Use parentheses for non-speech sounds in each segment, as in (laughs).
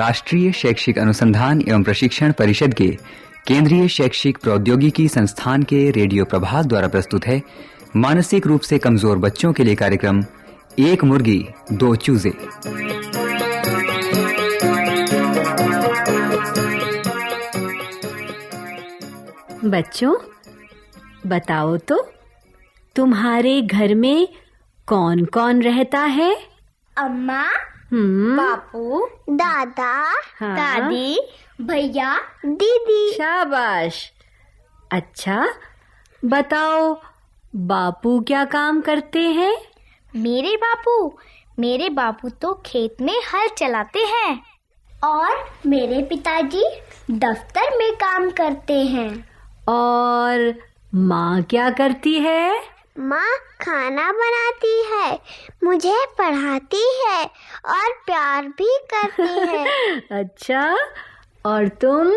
राष्ट्रीय शैक्षिक अनुसंधान एवं प्रशिक्षण परिषद के केंद्रीय शैक्षिक प्रौद्योगिकी संस्थान के रेडियो प्रभाग द्वारा प्रस्तुत है। मानसिक रूप से कमज़ोर बच्चों के लिए कार्यक्रम एक मुर्गी दो चूजे। बच्चों बताओ तो तुम्हारे घर में कौन-कौन रहता है? अम्मा? हम्म। बापू दादा हाँ। दादी भैया दीदी। शाबाश। अच्छा बताओ बापू क्या काम करते हैं? मेरे बापू मेरे बापू तो खेत में हल चलाते हैं। और मेरे पिताजी दफ्तर में काम करते हैं। और माँ क्या करती है? माँ खाना बनाती है मुझे पढ़ाती है और प्यार भी करती है। (laughs) अच्छा और तुम?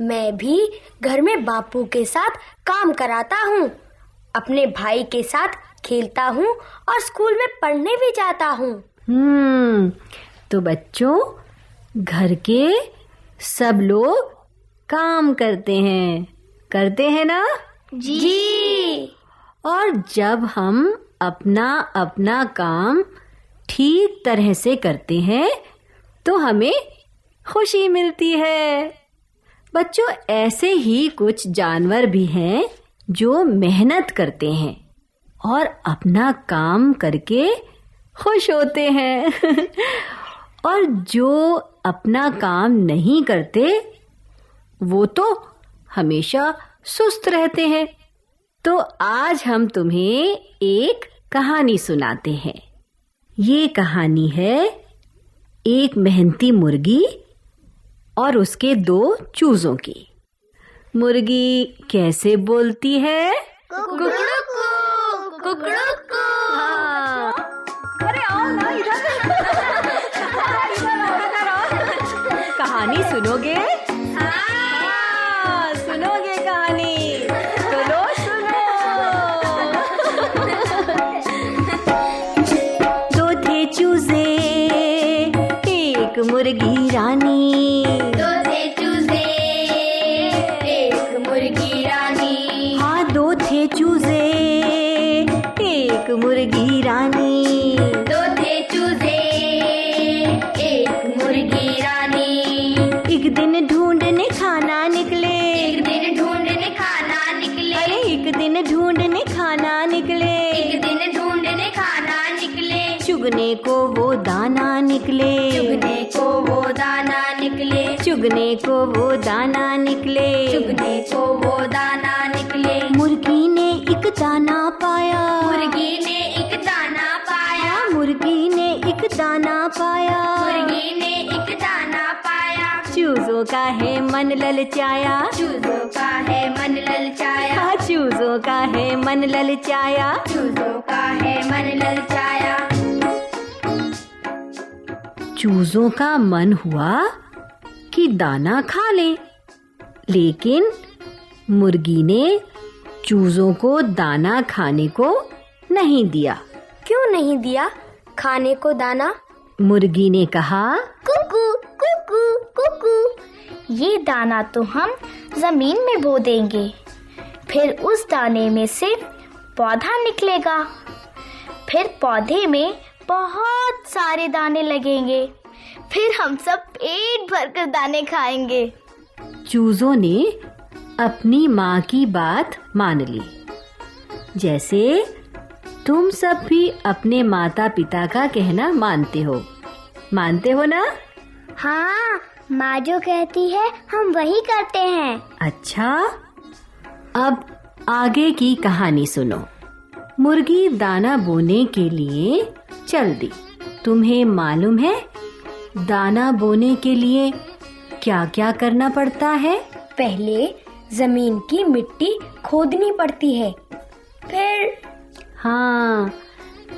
मैं भी घर में बापू के साथ काम कराता हूँ अपने भाई के साथ खेलता हूँ और स्कूल में पढ़ने भी जाता हूँ। हम्म तो बच्चों घर के सब लोग काम करते हैं। करते हैं ना? जी। और जब हम अपना अपना काम ठीक तरह से करते हैं तो हमें खुशी मिलती है। बच्चों, ऐसे ही कुछ जानवर भी हैं जो मेहनत करते हैं और अपना काम करके खुश होते हैं। (laughs) और जो अपना काम नहीं करते, वो तो हमेशा सुस्त रहते हैं। तो आज हम तुम्हें एक कहानी सुनाते हैं। ये कहानी है एक मेहनती मुर्गी और उसके दो चूजों की। मुर्गी कैसे बोलती है? हाँ। अरे आओ ना इधर। (laughs) (laughs) कहानी सुनोगे? मुर्गी रानी। दो थे चूजे एक मुर्गी रानी। हाँ दो थे चूजे एक मुर्गी रानी। दो थे चूजे एक मुर्गी रानी। एक दिन ढूँढने खाना निकले। एक दिन ढूँढने खाना निकले। अरे एक दिन ढूँढने खाना निकले। एक दिन ढूँढने खाना निकले। चुगने को वो दाना निकले। चुगने को वो दाना निकले। चुगने को वो दाना निकले। मुर्गी ने एक दाना पाया। मुर्गी ने एक दाना पाया। मुर्गी ने एक दाना पाया। मुर्गी ने एक दाना पाया। चूजों का है मन ललचाया। चूजों का है मन ललचाया। हाँ चूजों का है मन ललचाया। चूजों का है मन ललचाया। चूजों का मन हुआ? कि दाना खा ले। लेकिन मुर्गी ने चूजों को दाना खाने को नहीं दिया। क्यों नहीं दिया? खाने को दाना? मुर्गी ने कहा कुकू कुकू कुकू। ये दाना तो हम ज़मीन में बो देंगे। फिर उस दाने में से पौधा निकलेगा। फिर पौधे में बहुत सारे दाने लगेंगे। फिर हम सब पेट भर कर दाने खाएँगे। चूजों ने अपनी माँ की बात मान ली। जैसे तुम सब भी अपने माता पिता का कहना मानते हो। मानते हो ना? हाँ माँ जो कहती है हम वही करते हैं। अच्छा अब आगे की कहानी सुनो। मुर्गी दाना बोने के लिए चल दी। तुम्हें मालूम है दाना बोने के लिए क्या क्या करना पड़ता है? पहले ज़मीन की मिट्टी खोदनी पड़ती है। फिर हाँ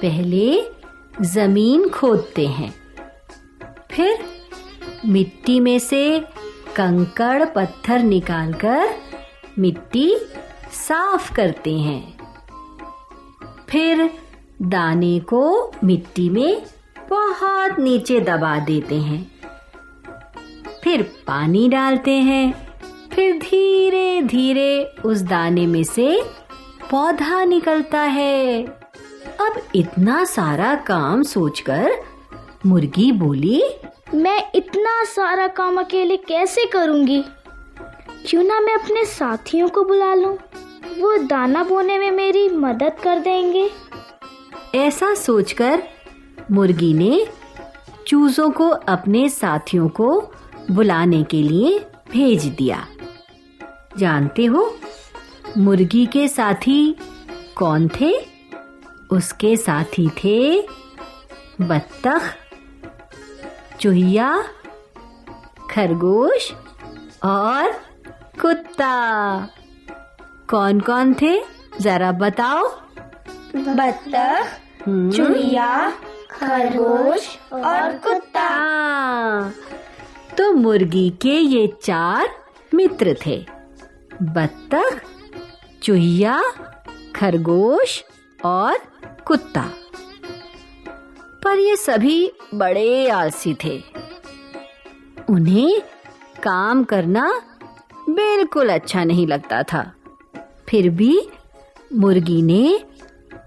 पहले ज़मीन खोदते हैं। फिर मिट्टी में से कंकड़ पत्थर निकालकर मिट्टी साफ़ करते हैं। फिर दाने को मिट्टी में बहुत नीचे दबा देते हैं। फिर पानी डालते हैं। फिर धीरे धीरे उस दाने में से पौधा निकलता है। अब इतना सारा काम सोचकर मुर्गी बोली मैं इतना सारा काम अकेले कैसे करूँगी? क्यों ना मैं अपने साथियों को बुला लूँ? वो दाना बोने में मेरी मदद कर देंगे। ऐसा सोचकर मुर्गी ने चूजों को अपने साथियों को बुलाने के लिए भेज दिया। जानते हो मुर्गी के साथी कौन थे? उसके साथी थे बत्तख चूहिया खरगोश और कुत्ता। कौन कौन थे? जरा बताओ। बत्तख हम्म, चुहिया खरगोश और कुत्ता। तो मुर्गी के ये चार मित्र थे। बत्तख, चूहिया, खरगोश और कुत्ता। पर ये सभी बड़े आलसी थे। उन्हें काम करना बिल्कुल अच्छा नहीं लगता था। फिर भी मुर्गी ने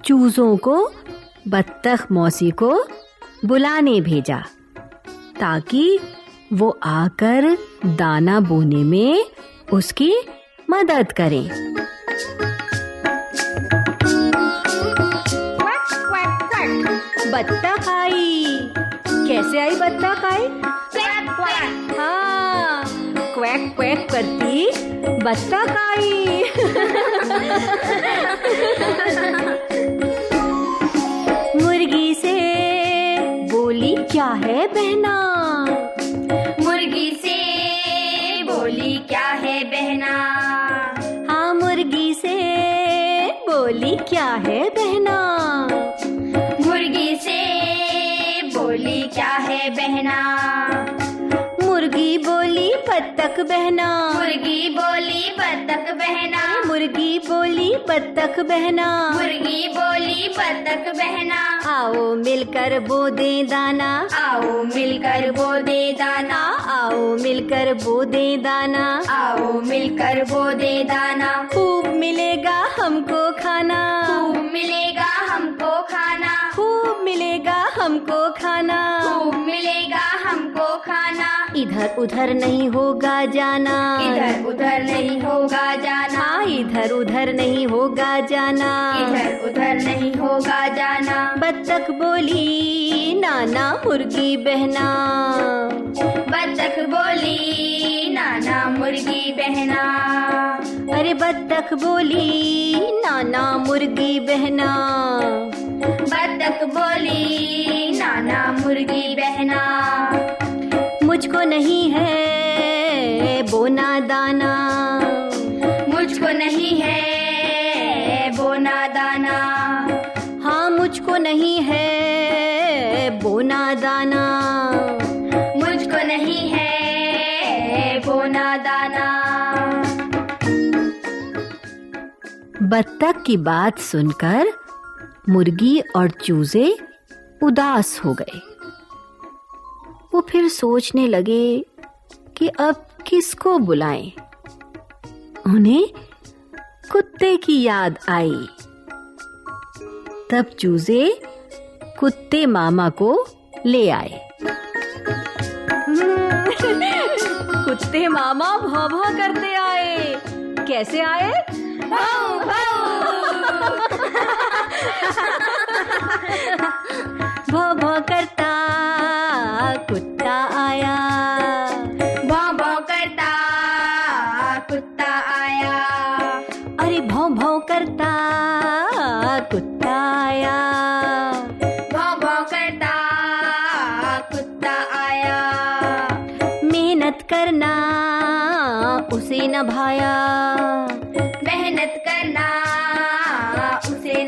चूजों को बत्तख मौसी को बुलाने भेजा, ताकि वो आकर दाना बोने में उसकी मदद करें। बत्तख आई। कैसे आई बत्तख आई? हाँ क्वैक क्वैक करती बत्तख आई। (laughs) है बहना। बत्तख बहना। मुर्गी बोली बतख बहना। मुर्गी बोली बत्तख बहना। मुर्गी बोली बतख बहना। आओ मिलकर बो दे दाना। आओ मिलकर बो दे दाना। आओ मिलकर बो दे दाना। आओ मिलकर बो दे दाना। खूब मिलेगा हमको खाना। खूब मिलेगा हमको खाना। खूब मिलेगा हमको खाना। खूब मिलेगा हमको खाना। इधर उधर नहीं होगा जाना। इधर उधर नहीं होगा जाना। हाँ इधर उधर नहीं होगा जाना। इधर उधर नहीं होगा जाना। बत्तख बोली नाना मुर्गी बहना। बतख बोली नाना मुर्गी बहना। अरे बत्तख बोली नाना मुर्गी बहना। बत्तख बोली नाना मुर्गी बहना। मुझको नहीं है बत्तख की बात सुनकर मुर्गी और चूजे उदास हो गए। वो फिर सोचने लगे कि अब किसको बुलाएँ? उन्हें कुत्ते की याद आई। तब चूजे कुत्ते मामा को ले आए। (laughs) कुत्ते मामा भौ भौ करते आए। कैसे आए? भौ भौ करता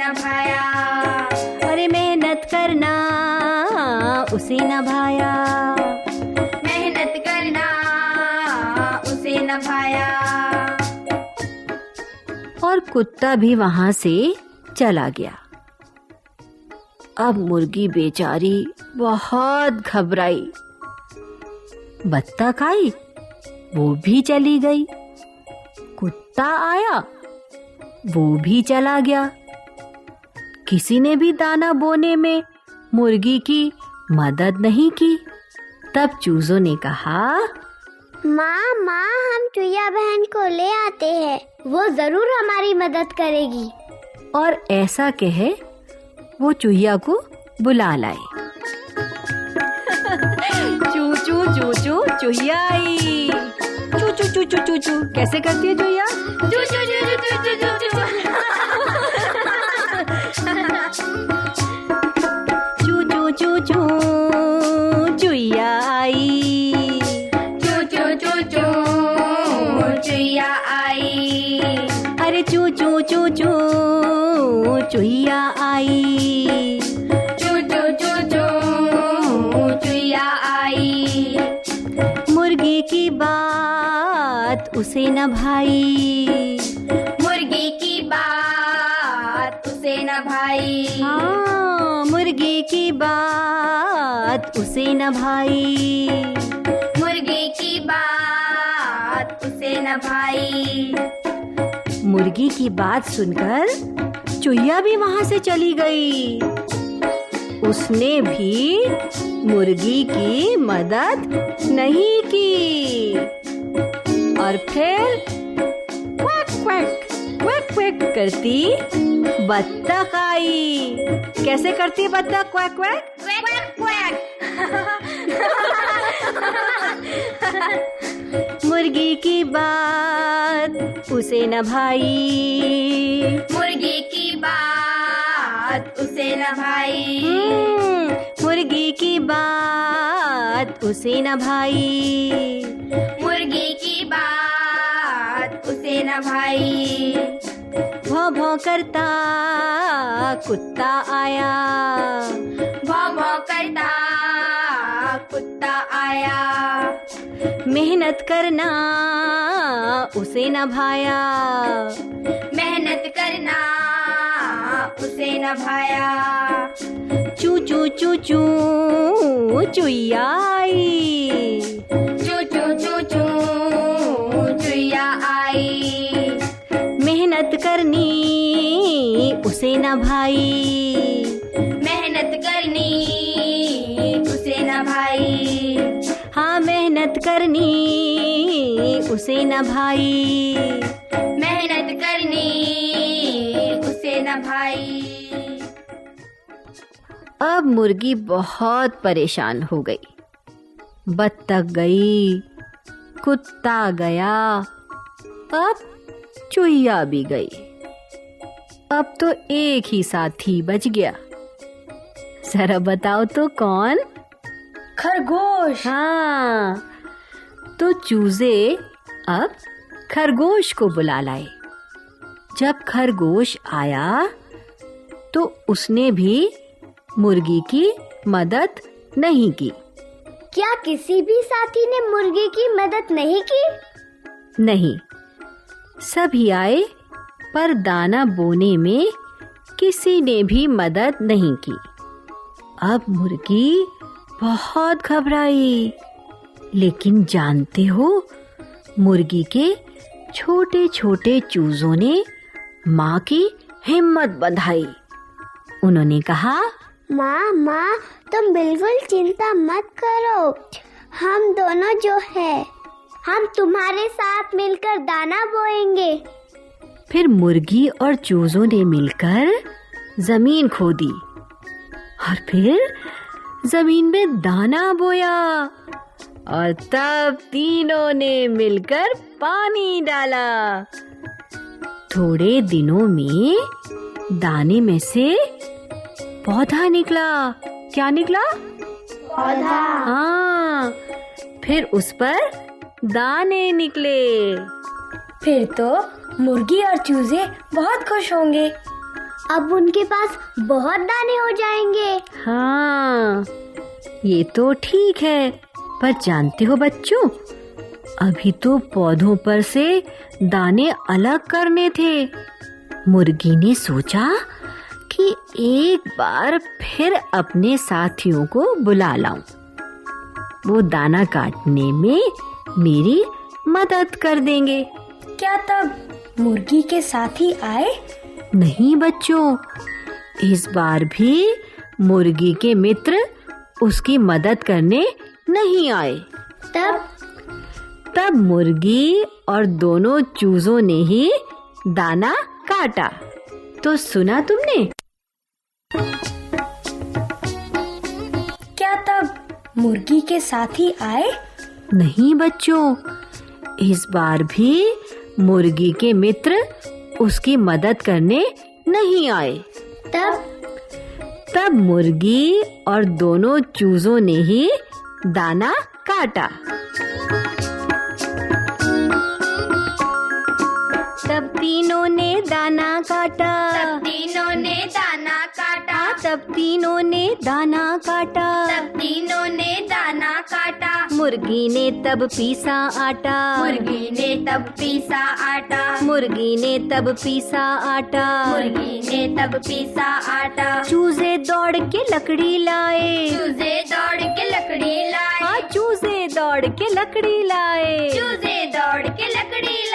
न भाया। अरे मेहनत करना, उसे न भाया। मेहनत करना, उसे न भाया। और कुत्ता भी वहाँ से चला गया। अब मुर्गी बेचारी बहुत घबराई। बत्तख आई वो भी चली गई। कुत्ता आया, वो भी चला गया। किसी ने भी दाना बोने में मुर्गी की मदद नहीं की तब चूजों ने कहा माँ माँ हम चुया बहन को ले आते हैं वो ज़रूर हमारी मदद करेगी और ऐसा कहे वो चूहिया को बुला लाए चू चू चू चू चूहिया आई चू चू चू चू चू चू कैसे करती है चूहिया चू चू चू चू चू चू चू चू चू चू चू चूहिया आई चुया आई अरे चू चू चू चू चूहिया आई चू चू चू चू चुया आई मुर्गी की बात उसे न भाई। उसे न भाई। हाँ मुर्गी की बात उसे न भाई। मुर्गी की बात उसे न भाई। मुर्गी की बात सुनकर चुहिया भी वहाँ से चली गई। उसने भी मुर्गी की मदद नहीं की। और फिर क्वैक क्वैक। क्वैक क्वैक करती बत्तख आई कैसे करती है बत्तख क्वैक क्वैक क्वैक क्वैक? मुर्गी की बात उसे न भाई। मुर्गी की बात उसे न भाई। हम्म, मुर्गी की बात उसे न भाई। मुर्गी उसे न भाई। भौ भौ करता कुत्ता आया। भौ भौ करता कुत्ता आया। मेहनत करना उसे न भाया। मेहनत करना उसे न भाया। चू चू चू चू चुईया न भाई। मेहनत करनी, उसे न भाई। हाँ मेहनत करनी, उसे न भाई। मेहनत करनी, उसे न भाई। अब मुर्गी बहुत परेशान हो गई। बत्तख गई, कुत्ता गया, अब चुहिया भी गई। अब तो एक ही साथी बच गया। जरा बताओ तो कौन? खरगोश। हाँ। तो चूजे अब खरगोश को बुला लाए। जब खरगोश आया तो उसने भी मुर्गी की मदद नहीं की। क्या किसी भी साथी ने मुर्गी की मदद नहीं की? नहीं। सभी आए पर दाना बोने में किसी ने भी मदद नहीं की। अब मुर्गी बहुत घबराई। लेकिन जानते हो, मुर्गी के छोटे छोटे चूजों ने माँ की हिम्मत बधाई। उन्होंने कहा, माँ माँ, तुम बिल्कुल चिंता मत करो। हम दोनों जो है, हम तुम्हारे साथ मिलकर दाना बोएँगे। फिर मुर्गी और चूजों ने मिलकर ज़मीन खोदी और फिर ज़मीन में दाना बोया और तब तीनों ने मिलकर पानी डाला। थोड़े दिनों में दाने में से पौधा निकला। क्या निकला? पौधा। हाँ फिर उस पर दाने निकले। फिर तो मुर्गी और चूजे बहुत खुश होंगे। अब उनके पास बहुत दाने हो जाएँगे। हाँ ये तो ठीक है। पर जानते हो बच्चों अभी तो पौधों पर से दाने अलग करने थे। मुर्गी ने सोचा कि एक बार फिर अपने साथियों को बुला लाऊं। वो दाना काटने में मेरी मदद कर देंगे। क्या तब मुर्गी के साथ ही आए? नहीं बच्चों इस बार भी मुर्गी के मित्र उसकी मदद करने नहीं आए। तब? तब मुर्गी और दोनों चूजों ने ही दाना काटा। तो सुना तुमने? क्या तब मुर्गी के साथ ही आए? नहीं बच्चों इस बार भी मुर्गी के मित्र उसकी मदद करने नहीं आए। तब? तब मुर्गी और दोनों चूजों ने ही दाना काटा। तब तीनों ने दाना काटा। तब तीनों ने दाना तब तीनों ने दाना काटा। सब तीनों ने दाना काटा। मुर्गी ने तब पीसा आटा। मुर्गी ने तब पीसा आटा। मुर्गी ने तब पीसा आटा। मुर्गी ने तब पीसा आटा। चूजे दौड़ के लकड़ी लाए। चूजे दौड़ के लकड़ी लाए। हाँ चूजे दौड़ के लकड़ी लाए। चूजे दौड़ के लकड़ी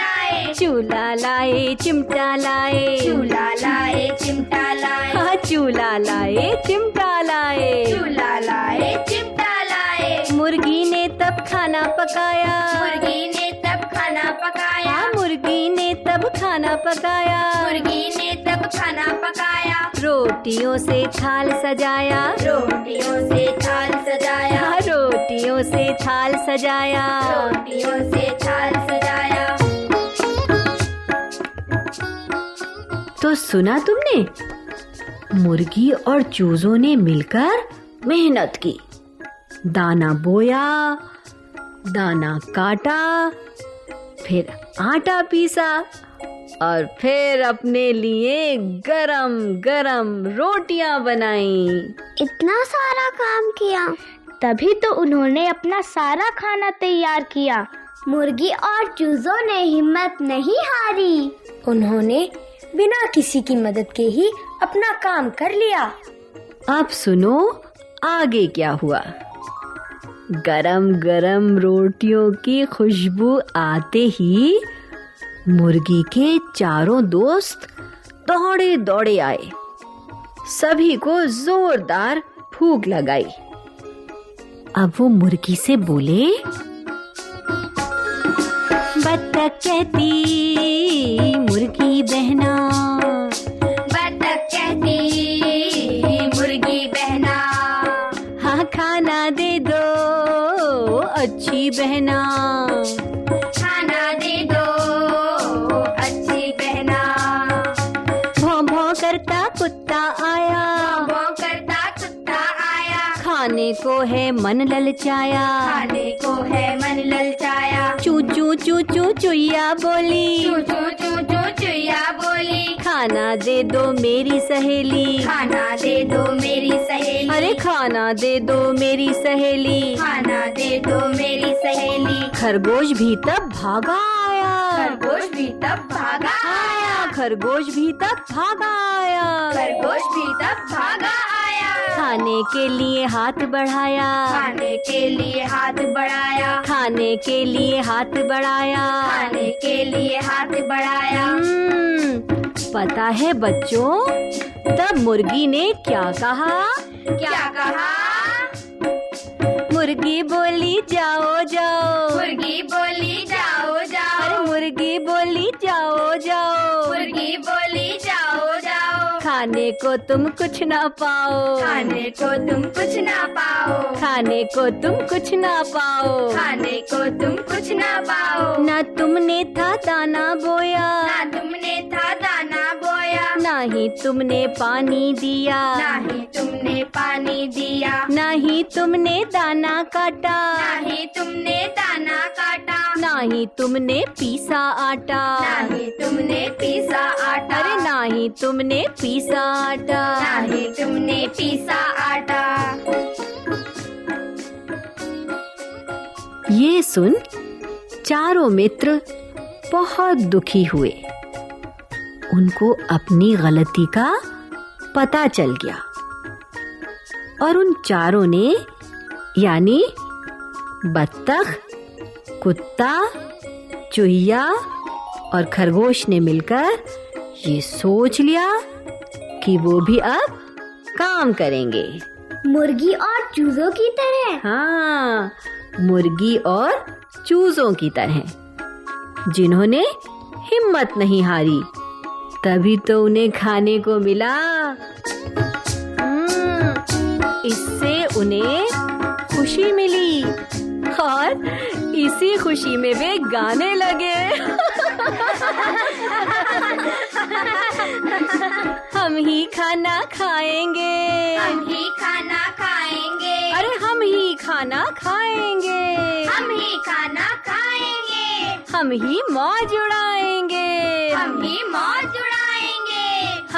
चूल्हा लाए चिमटा लाए। चूल्हा लाए चिमटा लाए। हाँ चूल्हा लाए चिमटा लाए। चूल्हा लाए चिमटा लाए। मुर्गी ने तब खाना पकाया। मुर्गी ने तब खाना पकाया। हाँ मुर्गी ने तब खाना पकाया। मुर्गी ने तब खाना पकाया। रोटियों से थाल सजाया। रोटियों से थाल सजाया। हाँ रोटियों से थाल सजाया। रोटियों से थाल सजाया। तो सुना तुमने? मुर्गी और चूजों ने मिलकर मेहनत की। दाना बोया दाना काटा फिर आटा पीसा और फिर अपने लिए गरम गरम रोटियाँ बनाई। इतना सारा काम किया। तभी तो उन्होंने अपना सारा खाना तैयार किया। मुर्गी और चूजों ने हिम्मत नहीं हारी। उन्होंने बिना किसी की मदद के ही अपना काम कर लिया। अब सुनो, आगे क्या हुआ? गरम गरम रोटियों की खुशबू आते ही मुर्गी के चारों दोस्त दौड़े दौड़े आए। सभी को जोरदार भूख लगाई। अब वो मुर्गी से बोले, बत्तख कहती मुर्गी बहना। बतख कहती मुर्गी बहना। हाँ खाना दे दो अच्छी बहना। खाना दे दो अच्छी बहना। भौं भौं करता कुत्ता आया। वो करता कुत्ता आया। खाने को है मन ललचाया। खाने को है मन ललचाया। चू चू चू चू चुईया बोली। चू चू चुया बोली। खाना दे दो मेरी सहेली। खाना दे दो मेरी सहेली। अरे खाना दे दो मेरी सहेली। खाना दे दो मेरी सहेली। खरगोश भी तब भागा आया। खरगोश भी तब भागा आया। खरगोश भी तब भागा आया। खरगोश भी तब भागा खाने के लिए हाथ बढ़ाया। खाने के लिए हाथ बढ़ाया। खाने के लिए हाथ बढ़ाया। खाने के लिए हाथ बढ़ाया। हम्म, पता है बच्चों तब मुर्गी ने क्या कहा? क्या कहा? मुर्गी बोली जाओ जाओ। मुर्गी बोली को तुम कुछ ना पाओ। खाने को तुम कुछ ना पाओ। खाने को तुम कुछ ना पाओ। खाने को तुम कुछ ना पाओ। ना तुमने था दाना बोया। ना तुमने ना ही तुमने पानी दिया। ना ही तुमने पानी दिया। ना ही तुमने दाना काटा। ना ही तुमने दाना काटा। ना ही तुमने पीसा आटा। ना ही तुमने पीसा आटा। अरे ना ही तुमने पीसा आटा। ना ही तुमने पीसा आटा। ये सुन चारों मित्र बहुत दुखी हुए। उनको अपनी गलती का पता चल गया। और उन चारों ने यानी बत्तख कुत्ता चूहिया और खरगोश ने मिलकर ये सोच लिया कि वो भी अब काम करेंगे। मुर्गी और चूजों की तरह। हाँ मुर्गी और चूजों की तरह। जिन्होंने हिम्मत नहीं हारी। तभी तो उन्हें खाने को मिला। हम्म, इससे उन्हें खुशी मिली और इसी खुशी में वे गाने लगे। हम ही खाना खाएँगे। हम ही खाना खाएँगे। अरे हम ही खाना खाएँगे। हम ही खाना खाएँगे। हम ही मौज उड़ाएँगे। हम ही मौज उड़ाएँगे।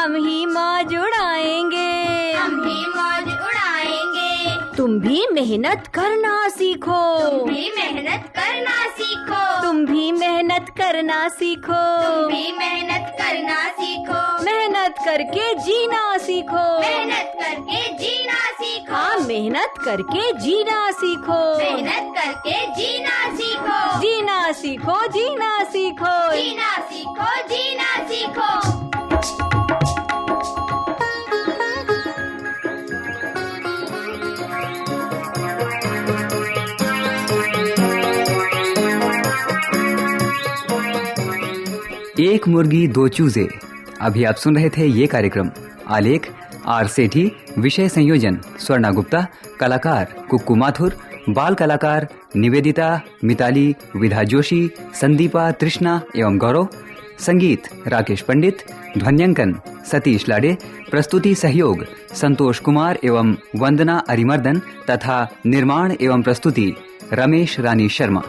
हम ही मौज उड़ाएँगे। हम ही मौज उड़ाएँगे। तुम भी मेहनत करना सीखो। तुम भी मेहनत करना सीखो। तुम भी मेहनत करना सीखो। तुम भी मेहनत करना सीखो। मेहनत करके जीना सीखो। मेहनत करके जीना सीखो। हाँ मेहनत करके जीना सीखो। मेहनत करके जीना सीखो। जीना सीखो जीना सीखो। जीना सीखो जीना सीखो। एक मुर्गी, दो चूजे। अभी आप सुन रहे थे ये कार्यक्रम। आलेख, आर सेठी, विषय संयोजन, स्वर्णा गुप्ता, कलाकार कुक्कू माथुर, बाल कलाकार निवेदिता, मिताली, विधा जोशी, संदीपा, तृष्णा एवं गौरव, संगीत राकेश पंडित, ध्वन्यांकन सतीश लाडे, प्रस्तुति सहयोग संतोष कुमार एवं वंदना अरिमर्दन तथा निर्माण एवं प्रस्तुति रमेश रानी शर्मा।